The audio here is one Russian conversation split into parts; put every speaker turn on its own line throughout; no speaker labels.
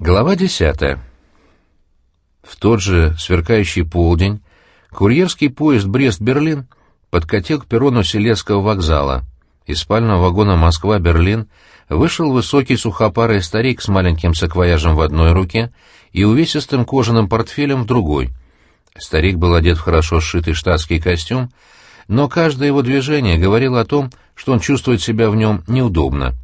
Глава десятая. В тот же сверкающий полдень курьерский поезд Брест-Берлин подкатил к перрону Селецкого вокзала. Из спального вагона Москва-Берлин вышел высокий сухопарый старик с маленьким саквояжем в одной руке и увесистым кожаным портфелем в другой. Старик был одет в хорошо сшитый штатский костюм, но каждое его движение говорило о том, что он чувствует себя в нем неудобно.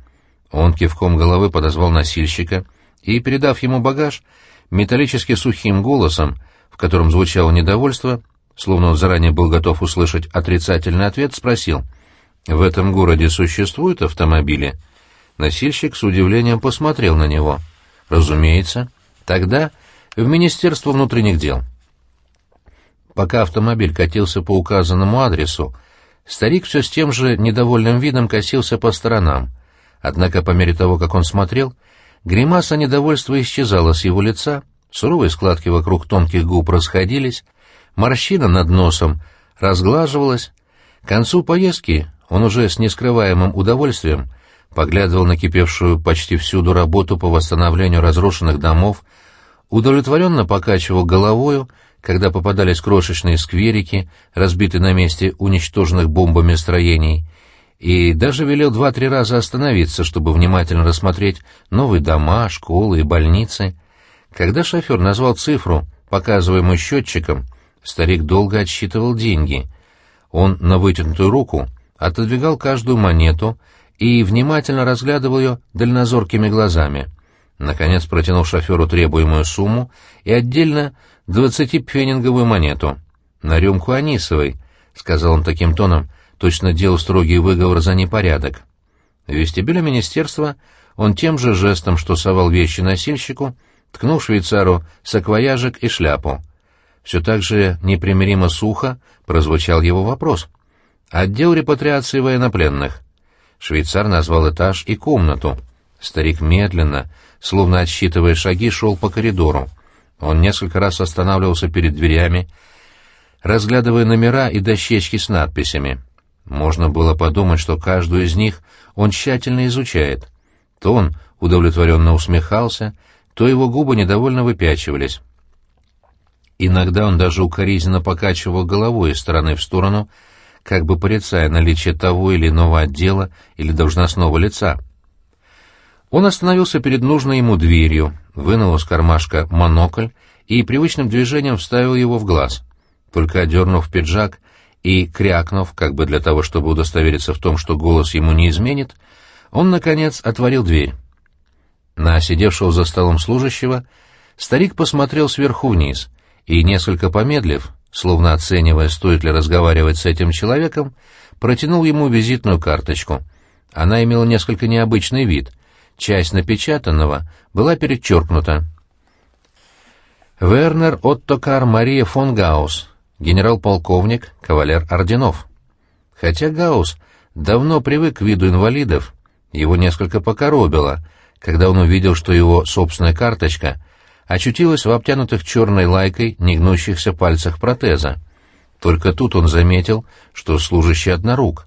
Он кивком головы подозвал носильщика — и, передав ему багаж, металлически сухим голосом, в котором звучало недовольство, словно он заранее был готов услышать отрицательный ответ, спросил, «В этом городе существуют автомобили?» Носильщик с удивлением посмотрел на него. «Разумеется. Тогда в Министерство внутренних дел». Пока автомобиль катился по указанному адресу, старик все с тем же недовольным видом косился по сторонам. Однако по мере того, как он смотрел, Гримаса недовольства исчезала с его лица, суровые складки вокруг тонких губ расходились, морщина над носом разглаживалась. К концу поездки он уже с нескрываемым удовольствием поглядывал на кипевшую почти всюду работу по восстановлению разрушенных домов, удовлетворенно покачивал головою, когда попадались крошечные скверики, разбитые на месте уничтоженных бомбами строений, и даже велел два-три раза остановиться, чтобы внимательно рассмотреть новые дома, школы и больницы. Когда шофер назвал цифру, показываемую счетчиком, старик долго отсчитывал деньги. Он на вытянутую руку отодвигал каждую монету и внимательно разглядывал ее дальнозоркими глазами. Наконец протянул шоферу требуемую сумму и отдельно двадцатипфенинговую монету. «На рюмку Анисовой», — сказал он таким тоном, точно делал строгий выговор за непорядок. В вестибюле министерства он тем же жестом, что совал вещи носильщику, ткнул швейцару саквояжик и шляпу. Все так же непримиримо сухо прозвучал его вопрос. «Отдел репатриации военнопленных». Швейцар назвал этаж и комнату. Старик медленно, словно отсчитывая шаги, шел по коридору. Он несколько раз останавливался перед дверями, разглядывая номера и дощечки с надписями. Можно было подумать, что каждую из них он тщательно изучает. То он удовлетворенно усмехался, то его губы недовольно выпячивались. Иногда он даже укоризненно покачивал головой из стороны в сторону, как бы порицая наличие того или иного отдела или должностного лица. Он остановился перед нужной ему дверью, вынул из кармашка монокль и привычным движением вставил его в глаз. Только одернув пиджак и, крякнув, как бы для того, чтобы удостовериться в том, что голос ему не изменит, он, наконец, отворил дверь. На сидевшего за столом служащего старик посмотрел сверху вниз и, несколько помедлив, словно оценивая, стоит ли разговаривать с этим человеком, протянул ему визитную карточку. Она имела несколько необычный вид. Часть напечатанного была перечеркнута. «Вернер Оттокар Мария фон Гаус», генерал-полковник, кавалер орденов. Хотя Гаус давно привык к виду инвалидов, его несколько покоробило, когда он увидел, что его собственная карточка очутилась в обтянутых черной лайкой негнущихся пальцах протеза. Только тут он заметил, что служащий однорук.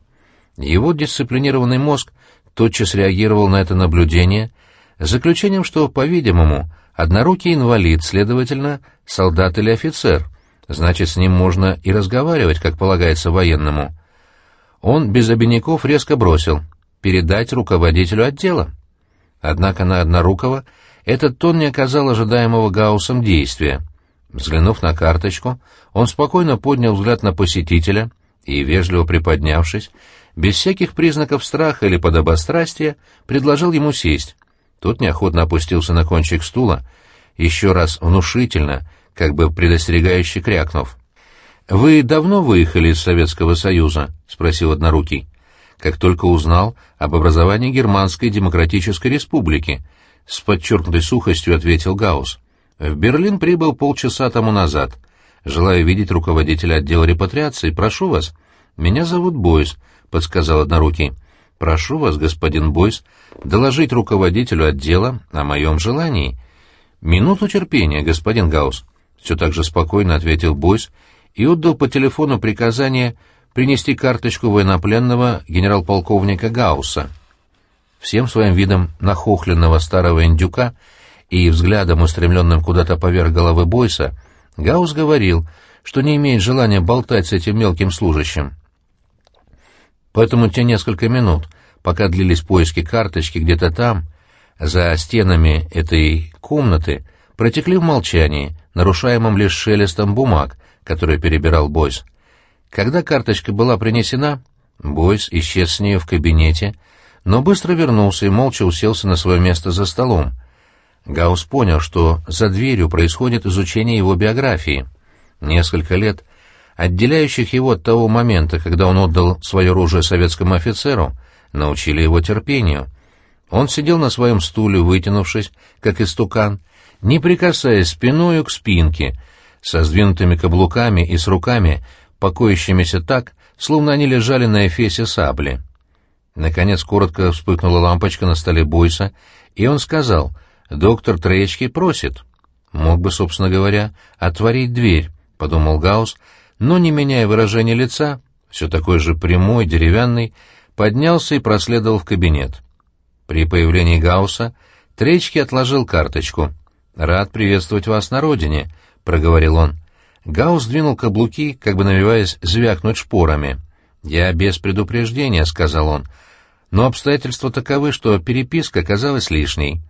Его дисциплинированный мозг тотчас реагировал на это наблюдение, заключением, что, по-видимому, однорукий инвалид, следовательно, солдат или офицер — Значит, с ним можно и разговаривать, как полагается военному. Он без обиняков резко бросил «передать руководителю отдела». Однако на Однорукого этот тон не оказал ожидаемого Гауссом действия. Взглянув на карточку, он спокойно поднял взгляд на посетителя и, вежливо приподнявшись, без всяких признаков страха или подобострастия, предложил ему сесть. Тот неохотно опустился на кончик стула, еще раз внушительно — как бы предостерегающе крякнув. «Вы давно выехали из Советского Союза?» — спросил Однорукий. «Как только узнал об образовании Германской Демократической Республики», — с подчеркнутой сухостью ответил Гаус. «В Берлин прибыл полчаса тому назад. Желаю видеть руководителя отдела репатриации. Прошу вас». «Меня зовут Бойс», — подсказал Однорукий. «Прошу вас, господин Бойс, доложить руководителю отдела о моем желании». «Минуту терпения, господин Гаус», все так же спокойно ответил Бойс и отдал по телефону приказание принести карточку военнопленного генерал-полковника Гаусса. Всем своим видом нахохленного старого индюка и взглядом, устремленным куда-то поверх головы Бойса, Гаус говорил, что не имеет желания болтать с этим мелким служащим. Поэтому те несколько минут, пока длились поиски карточки где-то там, за стенами этой комнаты, протекли в молчании, нарушаемом лишь шелестом бумаг, которые перебирал Бойс. Когда карточка была принесена, Бойс исчез с нее в кабинете, но быстро вернулся и молча уселся на свое место за столом. Гаус понял, что за дверью происходит изучение его биографии. Несколько лет, отделяющих его от того момента, когда он отдал свое оружие советскому офицеру, научили его терпению. Он сидел на своем стуле, вытянувшись, как истукан, не прикасаясь спиною к спинке, со сдвинутыми каблуками и с руками, покоящимися так, словно они лежали на эфесе сабли. Наконец коротко вспыхнула лампочка на столе Бойса, и он сказал, «Доктор Троечки просит». Мог бы, собственно говоря, отворить дверь, — подумал Гаус, но, не меняя выражения лица, все такой же прямой, деревянный, поднялся и проследовал в кабинет. При появлении Гауса Тречки отложил карточку. «Рад приветствовать вас на родине», — проговорил он. Гаус двинул каблуки, как бы навиваясь звякнуть шпорами. «Я без предупреждения», — сказал он. «Но обстоятельства таковы, что переписка оказалась лишней».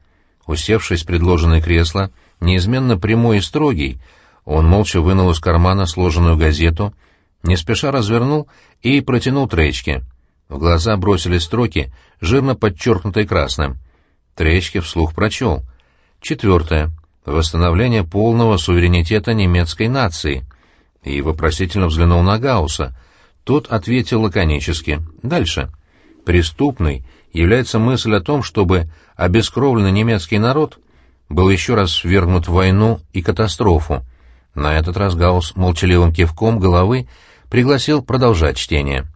Усевшись в предложенное кресло, неизменно прямой и строгий, он молча вынул из кармана сложенную газету, не спеша развернул и протянул Тречке. В глаза бросились строки, жирно подчеркнутые красным. Тречке вслух прочел. Четвертое. Восстановление полного суверенитета немецкой нации. И вопросительно взглянул на Гаусса — тот ответил лаконически. Дальше. Преступной является мысль о том, чтобы обескровленный немецкий народ был еще раз ввергнут в войну и катастрофу. На этот раз Гаусс молчаливым кивком головы пригласил продолжать чтение.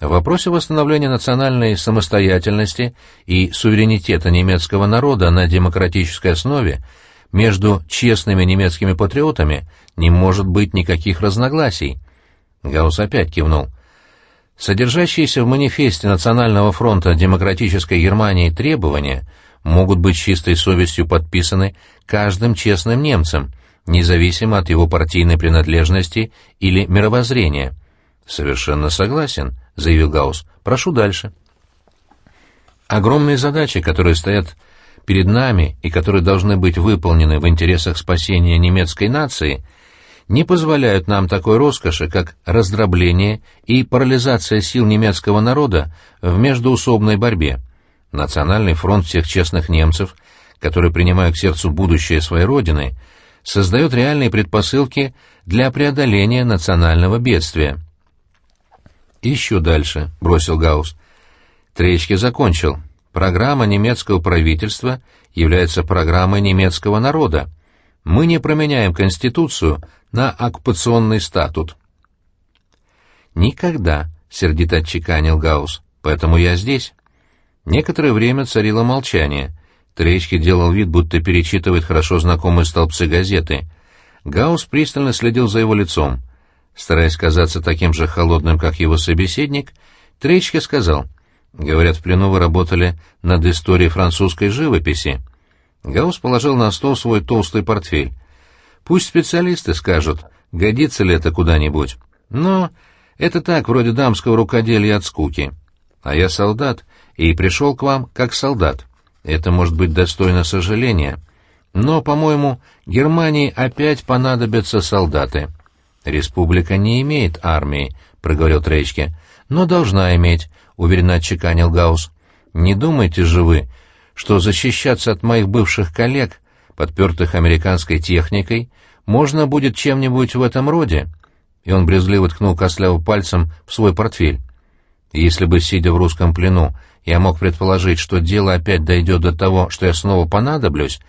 В вопросе восстановления национальной самостоятельности и суверенитета немецкого народа на демократической основе между честными немецкими патриотами не может быть никаких разногласий. Гаус опять кивнул. Содержащиеся в манифесте Национального фронта Демократической Германии требования могут быть чистой совестью подписаны каждым честным немцем, независимо от его партийной принадлежности или мировоззрения. «Совершенно согласен», — заявил Гаус. «Прошу дальше». Огромные задачи, которые стоят перед нами и которые должны быть выполнены в интересах спасения немецкой нации — не позволяют нам такой роскоши, как раздробление и парализация сил немецкого народа в междуусобной борьбе. Национальный фронт всех честных немцев, который принимают к сердцу будущее своей родины, создает реальные предпосылки для преодоления национального бедствия. «Еще дальше», — бросил Гаус. Тречки закончил. Программа немецкого правительства является программой немецкого народа. Мы не променяем Конституцию на оккупационный статут. «Никогда», — сердито отчеканил Гаус, — «поэтому я здесь». Некоторое время царило молчание. Тречки делал вид, будто перечитывает хорошо знакомые столбцы газеты. Гаус пристально следил за его лицом. Стараясь казаться таким же холодным, как его собеседник, Тречки сказал, «Говорят, в плену вы работали над историей французской живописи». Гаус положил на стол свой толстый портфель. Пусть специалисты скажут, годится ли это куда-нибудь. Но это так, вроде дамского рукоделия от скуки. А я солдат, и пришел к вам как солдат. Это может быть достойно сожаления. Но, по-моему, Германии опять понадобятся солдаты. Республика не имеет армии, — проговорил Тречке, — но должна иметь, — уверенно отчеканил Гаус. Не думайте же вы, что защищаться от моих бывших коллег, подпертых американской техникой, можно будет чем-нибудь в этом роде?» И он брезгливо ткнул костлявым пальцем в свой портфель. «Если бы, сидя в русском плену, я мог предположить, что дело опять дойдет до того, что я снова понадоблюсь,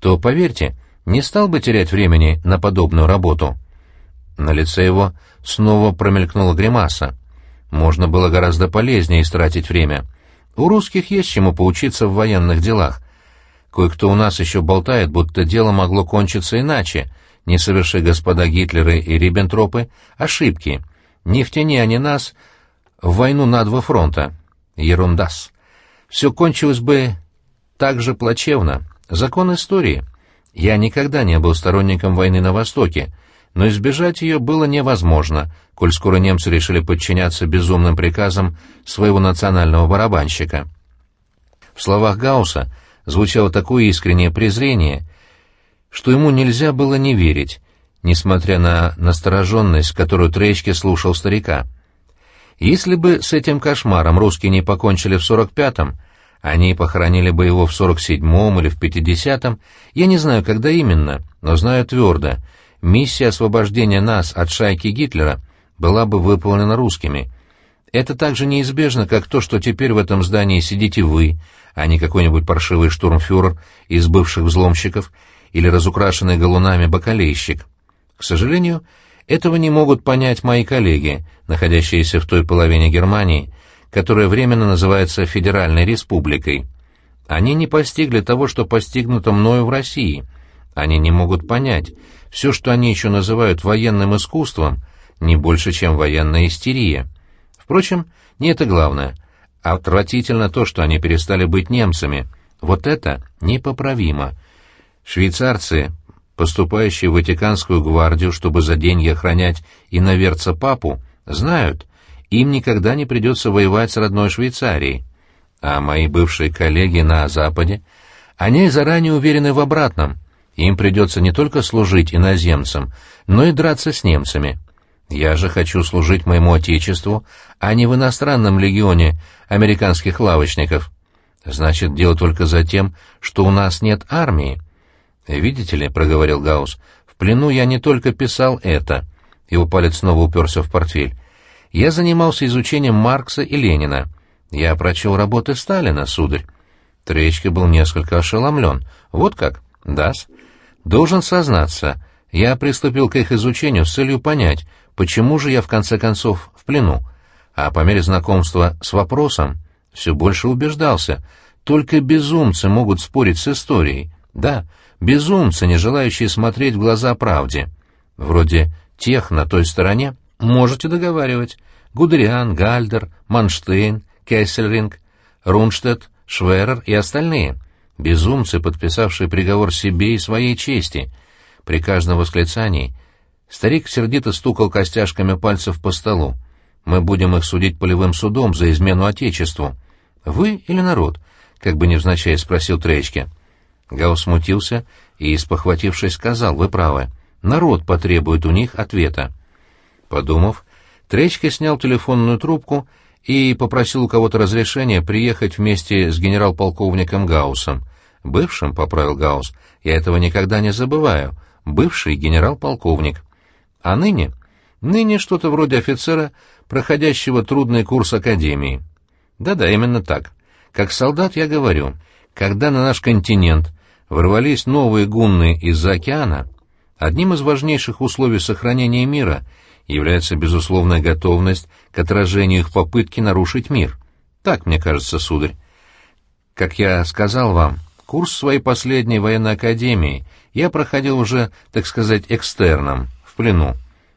то, поверьте, не стал бы терять времени на подобную работу». На лице его снова промелькнула гримаса. Можно было гораздо полезнее истратить время. У русских есть чему поучиться в военных делах. Кое-кто у нас еще болтает, будто дело могло кончиться иначе — не соверши господа Гитлеры и Риббентропы ошибки. Не втяни они нас в войну на два фронта. Ерундас. Все кончилось бы так же плачевно. Закон истории. Я никогда не был сторонником войны на Востоке, но избежать ее было невозможно, коль скоро немцы решили подчиняться безумным приказам своего национального барабанщика. В словах Гаусса звучало такое искреннее презрение, что ему нельзя было не верить, несмотря на настороженность, которую Тречке слушал старика. Если бы с этим кошмаром русские не покончили в 45-м, они похоронили бы его в 47-м или в 50-м, я не знаю, когда именно, но знаю твердо, миссия освобождения нас от шайки Гитлера была бы выполнена русскими. Это так же неизбежно, как то, что теперь в этом здании сидите вы, а не какой-нибудь паршивый штурмфюрер из бывших взломщиков или разукрашенный галунами бакалейщик. К сожалению, этого не могут понять мои коллеги, находящиеся в той половине Германии, которая временно называется Федеральной Республикой. Они не постигли того, что постигнуто мною в России. Они не могут понять, все, что они еще называют военным искусством, не больше, чем военная истерия. Впрочем, не это главное. Отвратительно то, что они перестали быть немцами. Вот это непоправимо. Швейцарцы поступающие в Ватиканскую гвардию, чтобы за деньги охранять иноверца папу, знают, им никогда не придется воевать с родной Швейцарией. А мои бывшие коллеги на Западе, они заранее уверены в обратном. Им придется не только служить иноземцам, но и драться с немцами. Я же хочу служить моему отечеству, а не в иностранном легионе американских лавочников. Значит, дело только за тем, что у нас нет армии. «Видите ли», — проговорил Гаус, — «в плену я не только писал это». Его палец снова уперся в портфель. «Я занимался изучением Маркса и Ленина. Я прочел работы Сталина, сударь». Тречка был несколько ошеломлен. «Вот как? Дас?» «Должен сознаться, я приступил к их изучению с целью понять, почему же я в конце концов в плену. А по мере знакомства с вопросом все больше убеждался, только безумцы могут спорить с историей. Да, безумцы, не желающие смотреть в глаза правде. Вроде тех на той стороне можете договаривать. Гудериан, Гальдер, Манштейн, Кессельринг, Рунштедт, Шверер и остальные. Безумцы, подписавшие приговор себе и своей чести. При каждом восклицании старик сердито стукал костяшками пальцев по столу. Мы будем их судить полевым судом за измену Отечеству. Вы или народ? Как бы невзначай спросил Тречке. Гаус смутился и, спохватившись, сказал, «Вы правы. Народ потребует у них ответа». Подумав, Тречка снял телефонную трубку и попросил у кого-то разрешения приехать вместе с генерал-полковником Гаусом. Бывшим, — поправил Гаус, — я этого никогда не забываю, бывший генерал-полковник. А ныне? Ныне что-то вроде офицера, проходящего трудный курс академии. Да-да, именно так. Как солдат я говорю, когда на наш континент ворвались новые гунны из-за океана, одним из важнейших условий сохранения мира является безусловная готовность к отражению их попытки нарушить мир. Так, мне кажется, сударь. Как я сказал вам, курс своей последней военной академии я проходил уже, так сказать, экстерном, в плену.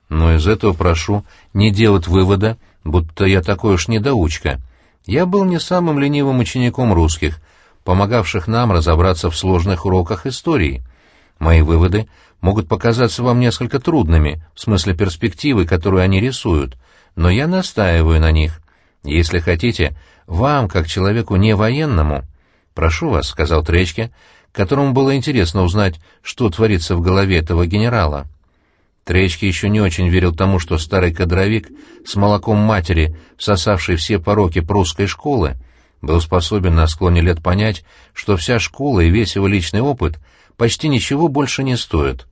Но из этого прошу не делать вывода, будто я такой уж недоучка. Я был не самым ленивым учеником русских, помогавших нам разобраться в сложных уроках истории. Мои выводы могут показаться вам несколько трудными, в смысле перспективы, которую они рисуют, но я настаиваю на них. Если хотите, вам, как человеку не военному, прошу вас, — сказал Тречке, которому было интересно узнать, что творится в голове этого генерала. Тречке еще не очень верил тому, что старый кадровик с молоком матери, всосавший все пороки прусской школы, был способен на склоне лет понять, что вся школа и весь его личный опыт почти ничего больше не стоят.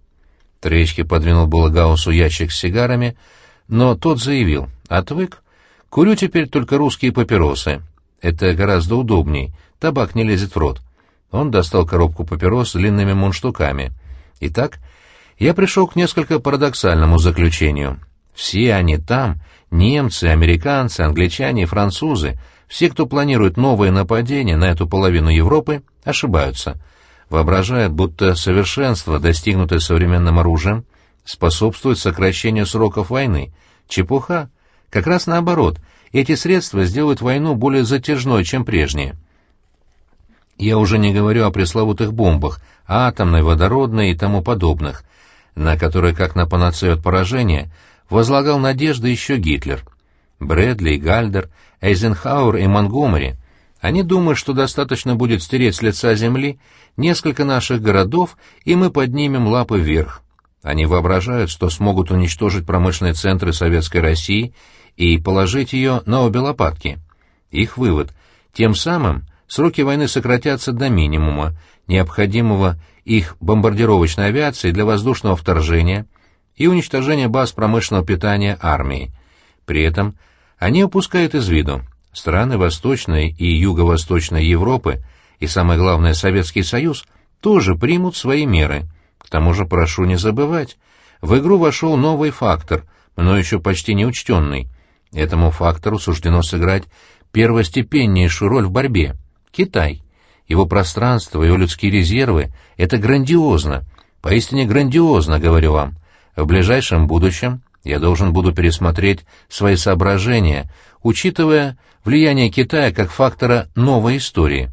Тречки подвинул было Гаусу ящик с сигарами, но тот заявил, «Отвык. Курю теперь только русские папиросы. Это гораздо удобней, табак не лезет в рот». Он достал коробку папирос с длинными мундштуками. «Итак, я пришел к несколько парадоксальному заключению. Все они там, немцы, американцы, англичане и французы, все, кто планирует новые нападения на эту половину Европы, ошибаются. Воображают, будто совершенство, достигнутое современным оружием, способствует сокращению сроков войны. Чепуха. Как раз наоборот, эти средства сделают войну более затяжной, чем прежние. Я уже не говорю о пресловутых бомбах, атомной, водородной и тому подобных, на которые, как на панацею от поражения, возлагал надежды еще Гитлер. Брэдли, Гальдер, Эйзенхауэр и Монгомери, они думают, что достаточно будет стереть с лица земли несколько наших городов, и мы поднимем лапы вверх. Они воображают, что смогут уничтожить промышленные центры Советской России и положить ее на обе лопатки. Их вывод — тем самым сроки войны сократятся до минимума, необходимого их бомбардировочной авиации для воздушного вторжения и уничтожения баз промышленного питания армии. При этом они упускают из виду страны Восточной и Юго-Восточной Европы и, самое главное, Советский Союз тоже примут свои меры. К тому же прошу не забывать, в игру вошел новый фактор, но еще почти не учтенный. Этому фактору суждено сыграть первостепеннейшую роль в борьбе — Китай. Его пространство, его людские резервы — это грандиозно, поистине грандиозно, говорю вам. В ближайшем будущем я должен буду пересмотреть свои соображения, учитывая влияние Китая как фактора новой истории.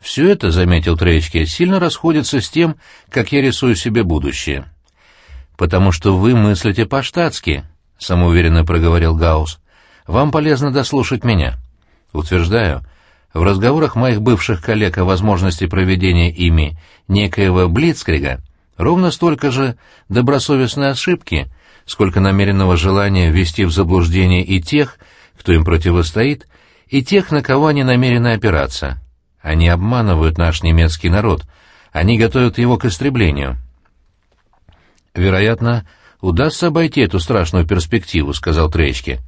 Все это, заметил Тречки, сильно расходится с тем, как я рисую себе будущее. «Потому что вы мыслите по-штатски», — самоуверенно проговорил Гаус. «Вам полезно дослушать меня. Утверждаю, в разговорах моих бывших коллег о возможности проведения ими некоего Блицкрига ровно столько же добросовестной ошибки, сколько намеренного желания ввести в заблуждение и тех, кто им противостоит, и тех, на кого они намерены опираться. Они обманывают наш немецкий народ, они готовят его к истреблению. «Вероятно, удастся обойти эту страшную перспективу», — сказал Тречки.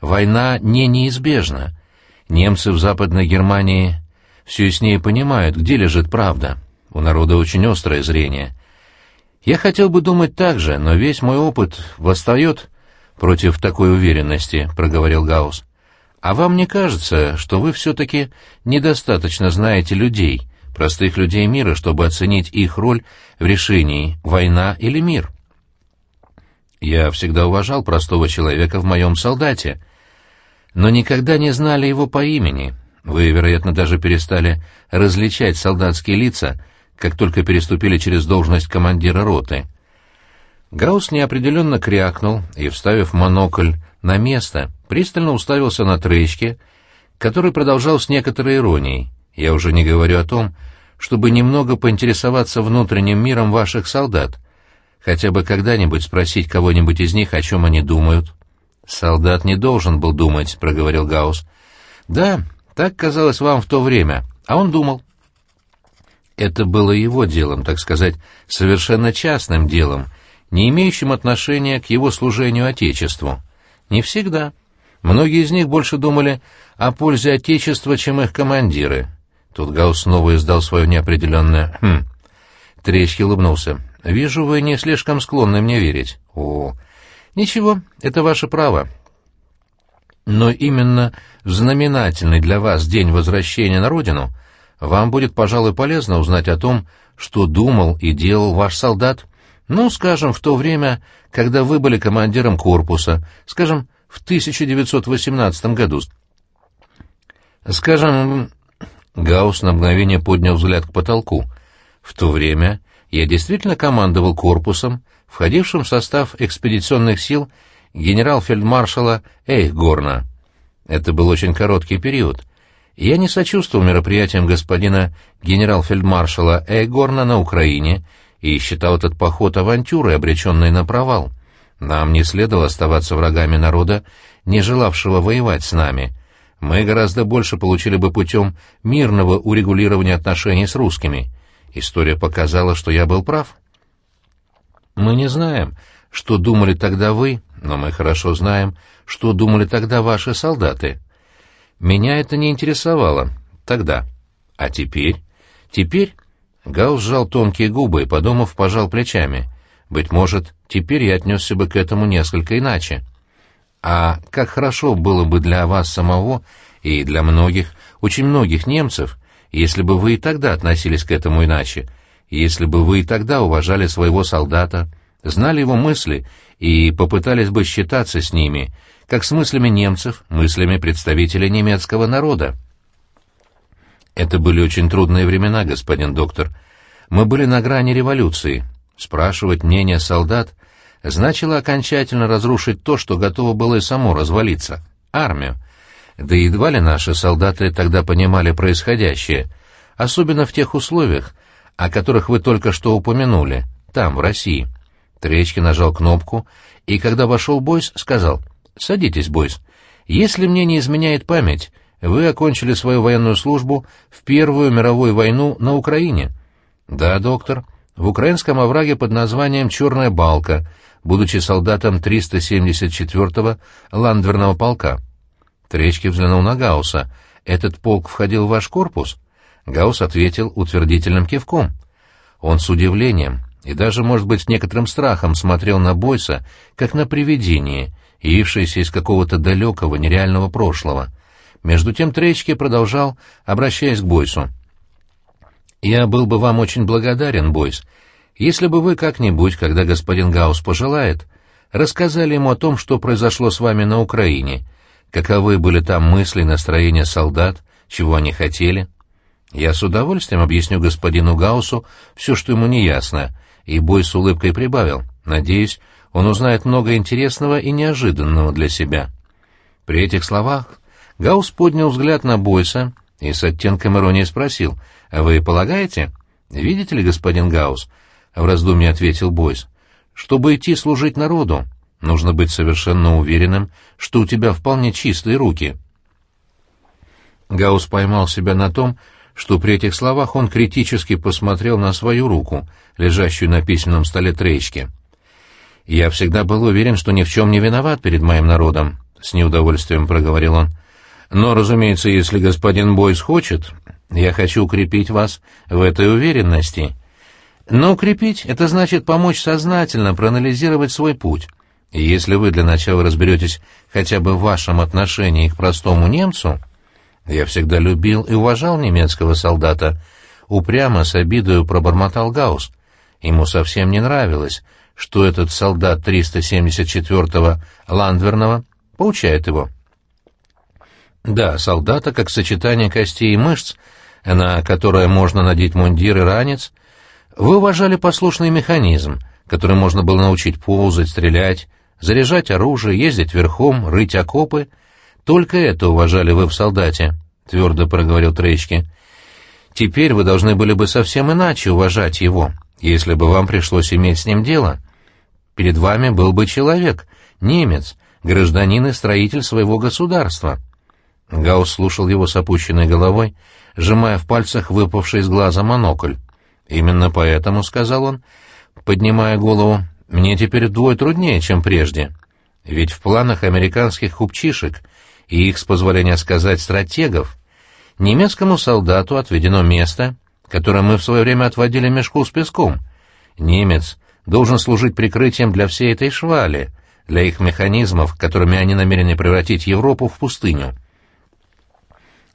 «Война не неизбежна. Немцы в Западной Германии все яснее понимают, где лежит правда. У народа очень острое зрение. Я хотел бы думать так же, но весь мой опыт восстает против такой уверенности, — проговорил Гаус. А вам не кажется, что вы все-таки недостаточно знаете людей, простых людей мира, чтобы оценить их роль в решении, война или мир? Я всегда уважал простого человека в моем солдате, но никогда не знали его по имени. Вы, вероятно, даже перестали различать солдатские лица, как только переступили через должность командира роты. Гаус неопределенно крякнул и, вставив монокль на место, пристально уставился на Тречке, который продолжал с некоторой иронией. «Я уже не говорю о том, чтобы немного поинтересоваться внутренним миром ваших солдат, хотя бы когда-нибудь спросить кого-нибудь из них, о чем они думают». «Солдат не должен был думать», — проговорил Гаус. «Да, так казалось вам в то время, а он думал». Это было его делом, так сказать, совершенно частным делом, не имеющим отношения к его служению Отечеству. Не всегда. Многие из них больше думали о пользе Отечества, чем их командиры. Тут Гаус снова издал свое неопределенное «хм». Тречки улыбнулся. «Вижу, вы не слишком склонны мне верить». «О, ничего, это ваше право. Но именно в знаменательный для вас день возвращения на родину вам будет, пожалуй, полезно узнать о том, что думал и делал ваш солдат, ну, скажем, в то время, когда вы были командиром корпуса, скажем, в 1918 году. Скажем, Гаусс на мгновение поднял взгляд к потолку. В то время я действительно командовал корпусом, входившим в состав экспедиционных сил генерал-фельдмаршала Эйхгорна. Это был очень короткий период. Я не сочувствовал мероприятиям господина генерал-фельдмаршала Эйхгорна на Украине и считал этот поход авантюрой, обреченной на провал. Нам не следовало оставаться врагами народа, не желавшего воевать с нами. Мы гораздо больше получили бы путем мирного урегулирования отношений с русскими. История показала, что я был прав. Мы не знаем, что думали тогда вы, но мы хорошо знаем, что думали тогда ваши солдаты. Меня это не интересовало тогда. А теперь? Теперь Гаус сжал тонкие губы и, подумав, пожал плечами. Быть может, теперь я отнесся бы к этому несколько иначе. А как хорошо было бы для вас самого и для многих, очень многих немцев, если бы вы и тогда относились к этому иначе, если бы вы и тогда уважали своего солдата, знали его мысли и попытались бы считаться с ними, как с мыслями немцев, мыслями представителей немецкого народа. Это были очень трудные времена, господин доктор. Мы были на грани революции. Спрашивать мнение солдат значило окончательно разрушить то, что готово было и само развалиться — армию. Да едва ли наши солдаты тогда понимали происходящее, особенно в тех условиях, о которых вы только что упомянули, там, в России. Тречки нажал кнопку, и когда вошел Бойс, сказал, «Садитесь, Бойс. Если мне не изменяет память, вы окончили свою военную службу в Первую мировую войну на Украине». «Да, доктор. В украинском овраге под названием «Черная балка», будучи солдатом 374-го ландверного полка». Тречки взглянул на Гаусса. «Этот полк входил в ваш корпус?» Гаусс ответил утвердительным кивком. Он с удивлением и даже, может быть, с некоторым страхом смотрел на Бойса, как на привидение, явившееся из какого-то далекого, нереального прошлого. Между тем Тречки продолжал, обращаясь к Бойсу. «Я был бы вам очень благодарен, Бойс, если бы вы как-нибудь, когда господин Гаус пожелает, рассказали ему о том, что произошло с вами на Украине, каковы были там мысли настроения солдат, чего они хотели. Я с удовольствием объясню господину Гаусу все, что ему не ясно, и Бой с улыбкой прибавил. Надеюсь, он узнает много интересного и неожиданного для себя. При этих словах Гаус поднял взгляд на Бойса и с оттенком иронии спросил, «А вы полагаете?» «Видите ли, господин Гаус?» — в раздумье ответил Бойс. «Чтобы идти служить народу, нужно быть совершенно уверенным, что у тебя вполне чистые руки». Гаус поймал себя на том, что при этих словах он критически посмотрел на свою руку, лежащую на письменном столе Тречки. «Я всегда был уверен, что ни в чем не виноват перед моим народом», — с неудовольствием проговорил он. «Но, разумеется, если господин Бойс хочет, я хочу укрепить вас в этой уверенности. Но укрепить — это значит помочь сознательно проанализировать свой путь. И если вы для начала разберетесь хотя бы в вашем отношении к простому немцу...» Я всегда любил и уважал немецкого солдата. Упрямо с обидою пробормотал Гаус. Ему совсем не нравилось, что этот солдат 374-го Ландверного поучает его. Да, солдата как сочетание костей и мышц, на которое можно надеть мундир и ранец, вы уважали послушный механизм, который можно было научить ползать, стрелять, заряжать оружие, ездить верхом, рыть окопы — только это уважали вы в солдате, — твердо проговорил Тречки. Теперь вы должны были бы совсем иначе уважать его, если бы вам пришлось иметь с ним дело. Перед вами был бы человек, немец, гражданин и строитель своего государства. Гаус слушал его с опущенной головой, сжимая в пальцах выпавший из глаза монокль. «Именно поэтому», — сказал он, поднимая голову, — «мне теперь вдвое труднее, чем прежде. Ведь в планах американских купчишек и их, с позволения сказать, стратегов, немецкому солдату отведено место, которое мы в свое время отводили мешку с песком. Немец должен служить прикрытием для всей этой швали, для их механизмов, которыми они намерены превратить Европу в пустыню.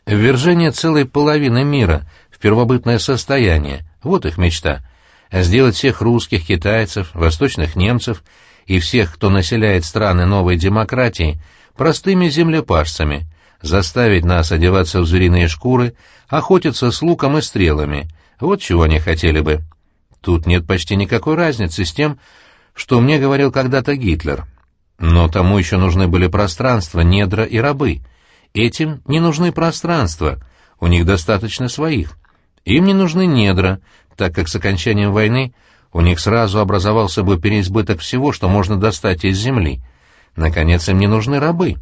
Ввержение целой половины мира в первобытное состояние — вот их мечта. Сделать всех русских, китайцев, восточных немцев и всех, кто населяет страны новой демократии — простыми землепашцами, заставить нас одеваться в звериные шкуры, охотиться с луком и стрелами. Вот чего они хотели бы. Тут нет почти никакой разницы с тем, что мне говорил когда-то Гитлер. Но тому еще нужны были пространства, недра и рабы. Этим не нужны пространства, у них достаточно своих. Им не нужны недра, так как с окончанием войны у них сразу образовался бы переизбыток всего, что можно достать из земли — Наконец, им не нужны рабы.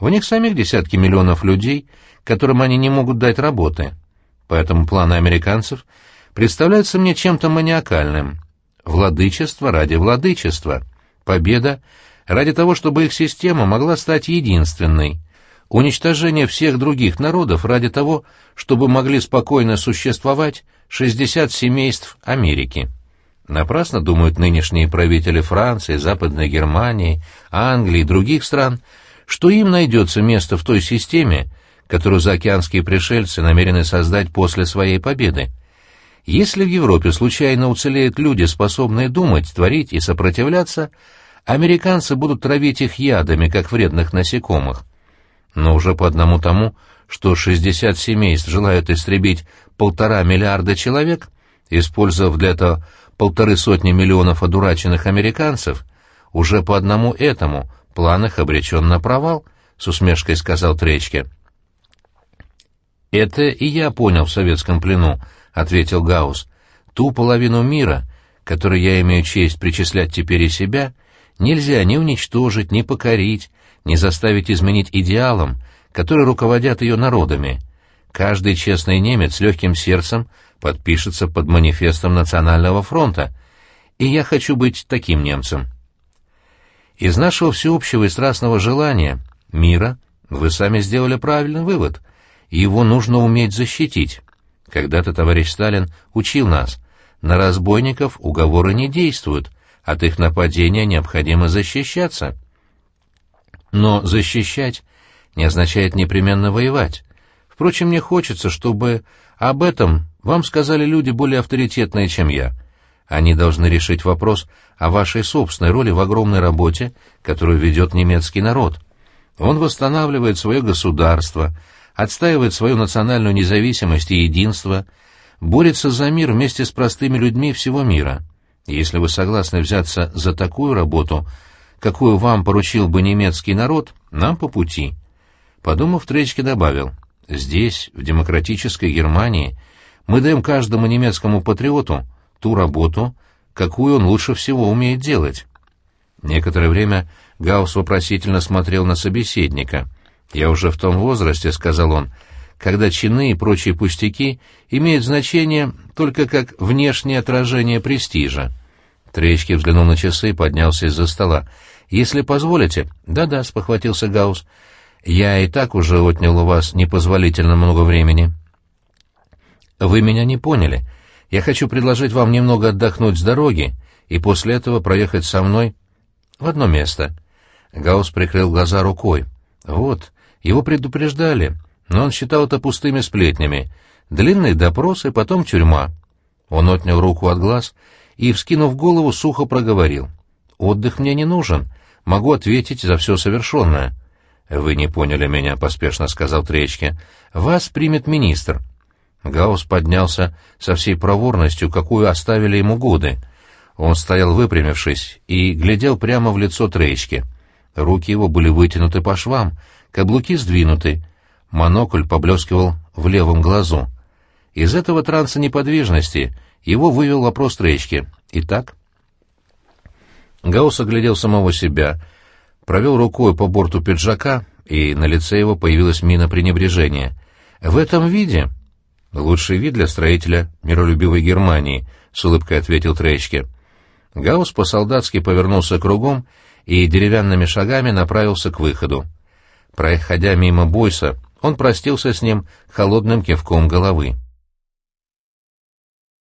У них самих десятки миллионов людей, которым они не могут дать работы. Поэтому планы американцев представляются мне чем-то маниакальным. Владычество ради владычества. Победа ради того, чтобы их система могла стать единственной. Уничтожение всех других народов ради того, чтобы могли спокойно существовать 60 семейств Америки. Напрасно думают нынешние правители Франции, Западной Германии, Англии и других стран, что им найдется место в той системе, которую заокеанские пришельцы намерены создать после своей победы. Если в Европе случайно уцелеют люди, способные думать, творить и сопротивляться, американцы будут травить их ядами, как вредных насекомых. Но уже по одному тому, что 60 семейств желают истребить полтора миллиарда человек, использовав для этого полторы сотни миллионов одураченных американцев, уже по одному этому план их обречен на провал, — с усмешкой сказал Тречке. «Это и я понял в советском плену», — ответил Гаус. «Ту половину мира, которой я имею честь причислять теперь и себя, нельзя ни уничтожить, ни покорить, ни заставить изменить идеалам, которые руководят ее народами. Каждый честный немец с легким сердцем подпишется под манифестом Национального фронта, и я хочу быть таким немцем. Из нашего всеобщего и страстного желания, мира, вы сами сделали правильный вывод. Его нужно уметь защитить. Когда-то товарищ Сталин учил нас, на разбойников уговоры не действуют, от их нападения необходимо защищаться. Но защищать не означает непременно воевать. Впрочем, мне хочется, чтобы об этом вам сказали люди более авторитетные, чем я. Они должны решить вопрос о вашей собственной роли в огромной работе, которую ведет немецкий народ. Он восстанавливает свое государство, отстаивает свою национальную независимость и единство, борется за мир вместе с простыми людьми всего мира. Если вы согласны взяться за такую работу, какую вам поручил бы немецкий народ, нам по пути. Подумав, Тречки добавил, «Здесь, в демократической Германии, мы даем каждому немецкому патриоту ту работу, какую он лучше всего умеет делать». Некоторое время Гаусс вопросительно смотрел на собеседника. «Я уже в том возрасте», — сказал он, — «когда чины и прочие пустяки имеют значение только как внешнее отражение престижа». Тречки взглянул на часы и поднялся из-за стола. «Если позволите...» «Да-да», — спохватился Гаусс. Я и так уже отнял у вас непозволительно много времени. Вы меня не поняли. Я хочу предложить вам немного отдохнуть с дороги и после этого проехать со мной в одно место. Гаус прикрыл глаза рукой. Вот, его предупреждали, но он считал это пустыми сплетнями. Длинный допрос и потом тюрьма. Он отнял руку от глаз и, вскинув голову, сухо проговорил. «Отдых мне не нужен. Могу ответить за все совершенное». «Вы не поняли меня», — поспешно сказал Тречке. «Вас примет министр». Гаус поднялся со всей проворностью, какую оставили ему годы. Он стоял выпрямившись и глядел прямо в лицо Тречке. Руки его были вытянуты по швам, каблуки сдвинуты, монокль поблескивал в левом глазу. Из этого транса неподвижности его вывел вопрос Тречки. «Итак?» Гаус оглядел самого себя — провел рукой по борту пиджака, и на лице его появилась мина пренебрежения. «В этом виде...» «Лучший вид для строителя миролюбивой Германии», — с улыбкой ответил Тречке. Гаус по-солдатски повернулся кругом и деревянными шагами направился к выходу. Проходя мимо Бойса, он простился с ним холодным кивком головы.